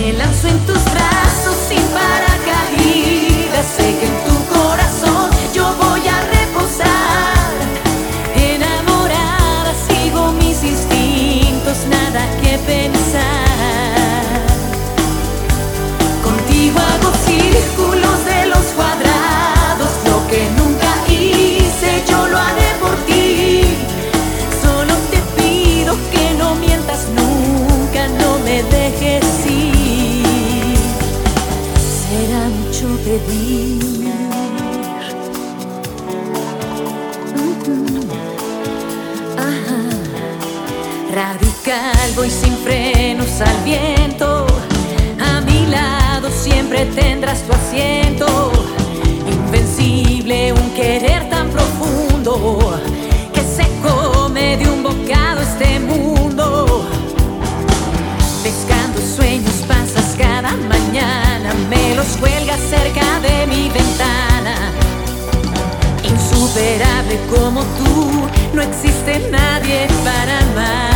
Me lanzo en tus brazos sin paracaídas. Sé que en tu corazón yo voy a reposar. Enamorada sigo mis instintos, nada que pensar. Mucho pedir. Radical, voy sin frenos al viento. A mi lado siempre tendrás tu asiento. Cerca de mi ventana. Insuperable como tú, no existe nadie para amar.